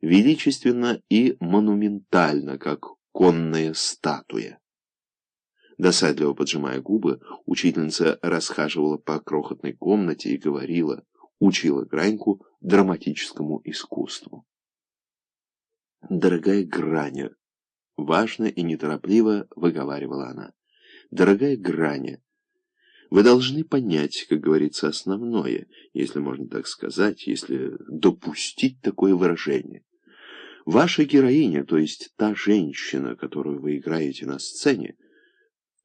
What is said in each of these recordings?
величественно и монументально, как конная статуя. Досадливо поджимая губы, учительница расхаживала по крохотной комнате и говорила, учила Граньку драматическому искусству. «Дорогая Граня», — важно и неторопливо выговаривала она, — «дорогая Граня, вы должны понять, как говорится, основное, если можно так сказать, если допустить такое выражение. Ваша героиня, то есть та женщина, которую вы играете на сцене,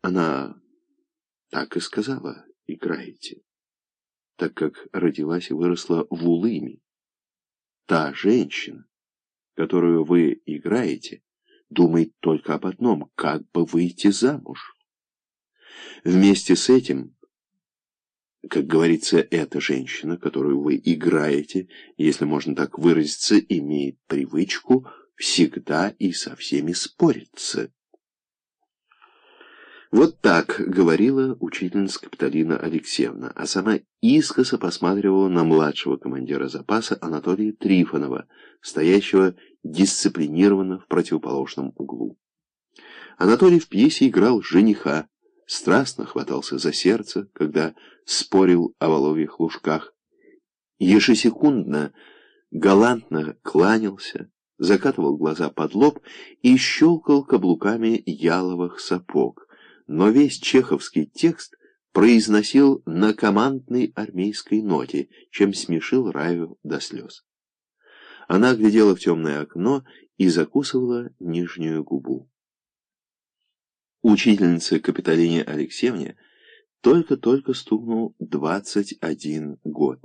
она так и сказала «играете», так как родилась и выросла в Улыме. Та женщина, которую вы играете, думает только об одном — как бы выйти замуж. Вместе с этим, как говорится, эта женщина, которую вы играете, если можно так выразиться, имеет привычку всегда и со всеми спориться. Вот так говорила учительница Капиталина Алексеевна, а сама искоса посматривала на младшего командира запаса Анатолия Трифонова, стоящего дисциплинированно в противоположном углу. Анатолий в пьесе играл жениха, страстно хватался за сердце, когда спорил о воловьих лужках, ежесекундно, галантно кланялся, закатывал глаза под лоб и щелкал каблуками яловых сапог но весь чеховский текст произносил на командной армейской ноте, чем смешил Раю до слез. Она глядела в темное окно и закусывала нижнюю губу. Учительнице Капитолине Алексеевне только-только стукнул 21 год.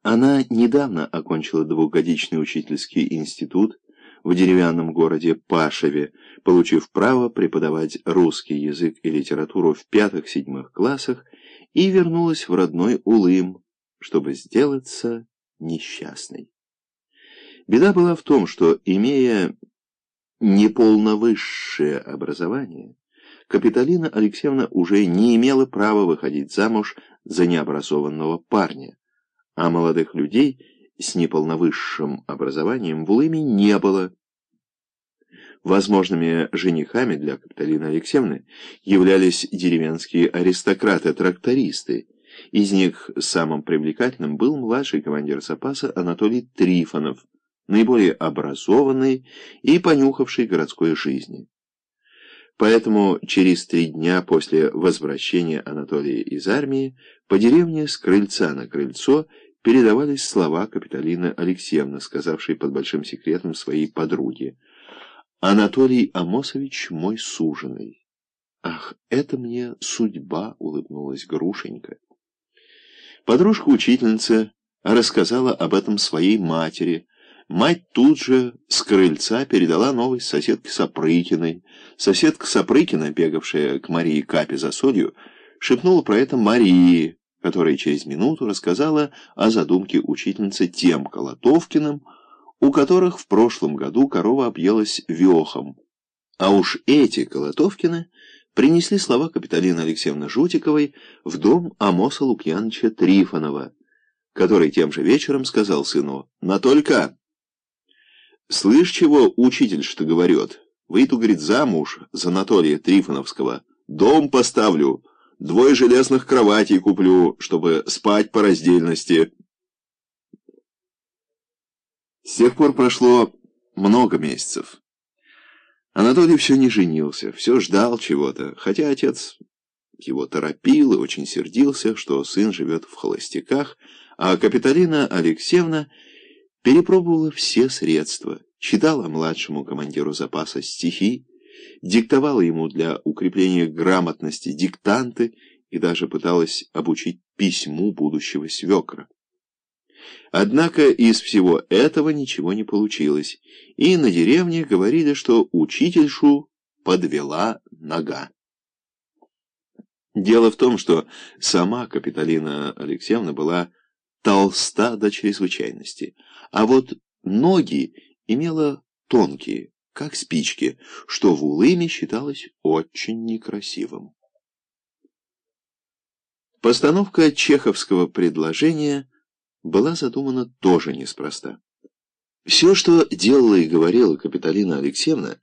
Она недавно окончила двухгодичный учительский институт, в деревянном городе Пашеве, получив право преподавать русский язык и литературу в пятых-седьмых классах, и вернулась в родной Улым, чтобы сделаться несчастной. Беда была в том, что, имея неполновысшее образование, Капитолина Алексеевна уже не имела права выходить замуж за необразованного парня, а молодых людей – с неполновысшим образованием в Улыме не было. Возможными женихами для Капиталины Алексеевны являлись деревенские аристократы-трактористы. Из них самым привлекательным был младший командир запаса Анатолий Трифонов, наиболее образованный и понюхавший городской жизни. Поэтому через три дня после возвращения Анатолия из армии по деревне с крыльца на крыльцо передавались слова Капитолины Алексеевны, сказавшей под большим секретом своей подруге. «Анатолий Амосович мой суженый». «Ах, это мне судьба!» — улыбнулась Грушенька. Подружка-учительница рассказала об этом своей матери. Мать тут же с крыльца передала новость соседке Сапрыкиной. Соседка Сапрыкина, бегавшая к Марии Капе за солью, шепнула про это Марии, которая через минуту рассказала о задумке учительницы тем Колотовкиным, у которых в прошлом году корова объелась вехом. А уж эти Колотовкины принесли слова Капиталины Алексеевны Жутиковой в дом Амоса Лукьяновича Трифонова, который тем же вечером сказал сыну «Натолько!» «Слышь, чего учитель что говорит? Выйду, говорит, замуж за Анатолия Трифоновского. Дом поставлю». Двое железных кроватей куплю, чтобы спать по раздельности. С тех пор прошло много месяцев. Анатолий все не женился, все ждал чего-то, хотя отец его торопил и очень сердился, что сын живет в холостяках, а Капитолина Алексеевна перепробовала все средства, читала младшему командиру запаса стихи, диктовала ему для укрепления грамотности диктанты и даже пыталась обучить письму будущего свекра. Однако из всего этого ничего не получилось, и на деревне говорили, что учительшу подвела нога. Дело в том, что сама Капитолина Алексеевна была толста до чрезвычайности, а вот ноги имела тонкие, как спички, что в Улыме считалось очень некрасивым. Постановка чеховского предложения была задумана тоже неспроста. Все, что делала и говорила Капитолина Алексеевна,